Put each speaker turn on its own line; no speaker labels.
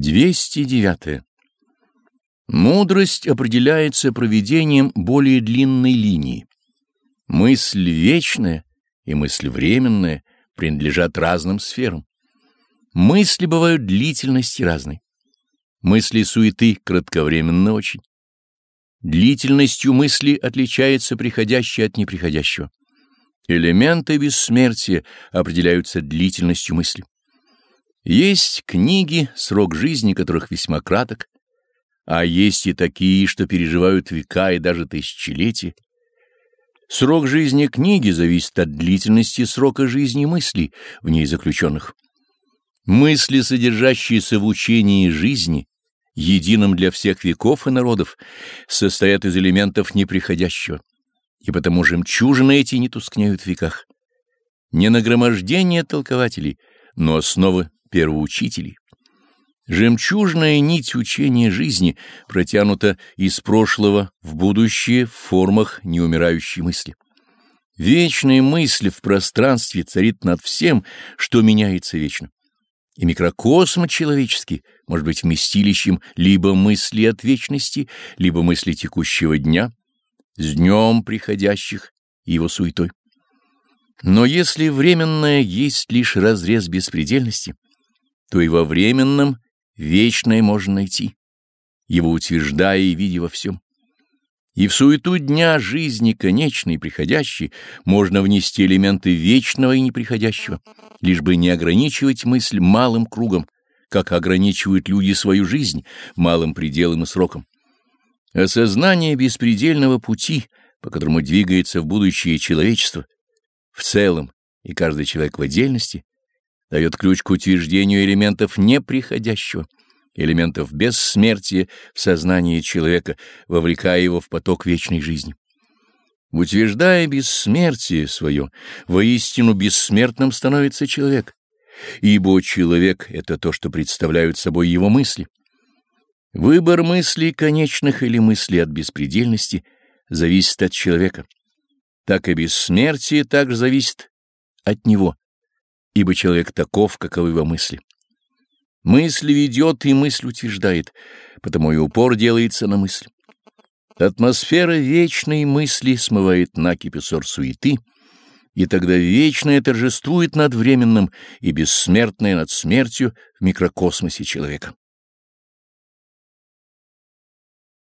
209. Мудрость определяется проведением более длинной линии. Мысль вечная и мысль временная принадлежат разным сферам. Мысли бывают длительности разной. Мысли суеты кратковременно очень. Длительностью мысли отличается приходящее от неприходящего. Элементы бессмертия определяются длительностью мысли. Есть книги, срок жизни которых весьма краток, а есть и такие, что переживают века и даже тысячелетия. Срок жизни книги зависит от длительности срока жизни мыслей в ней заключенных. Мысли, содержащиеся в учении жизни, едином для всех веков и народов, состоят из элементов неприходящего, и потому жемчужины эти не тускнеют в веках. Не нагромождение толкователей, но основы первоучителей. Жемчужная нить учения жизни протянута из прошлого в будущее в формах неумирающей мысли. Вечная мысль в пространстве царит над всем, что меняется вечно. И микрокосм человеческий может быть вместилищем либо мысли от вечности, либо мысли текущего дня, с днем приходящих и его суетой. Но если временное есть лишь разрез беспредельности — то и во временном вечное можно найти, его утверждая и видя во всем. И в суету дня жизни конечной и приходящей можно внести элементы вечного и неприходящего, лишь бы не ограничивать мысль малым кругом, как ограничивают люди свою жизнь малым пределом и сроком. Осознание беспредельного пути, по которому двигается в будущее человечество, в целом и каждый человек в отдельности, дает ключ к утверждению элементов неприходящего, элементов бессмертия в сознании человека, вовлекая его в поток вечной жизни. Утверждая бессмертие свое, воистину бессмертным становится человек, ибо человек — это то, что представляют собой его мысли. Выбор мыслей конечных или мыслей от беспредельности зависит от человека. Так и бессмертие также зависит от него ибо человек таков, каковы его мысли. Мысль ведет и мысль утверждает, потому и упор делается на мысль. Атмосфера вечной мысли смывает накипи ссор суеты, и тогда вечное торжествует над временным и бессмертное над смертью в микрокосмосе человека.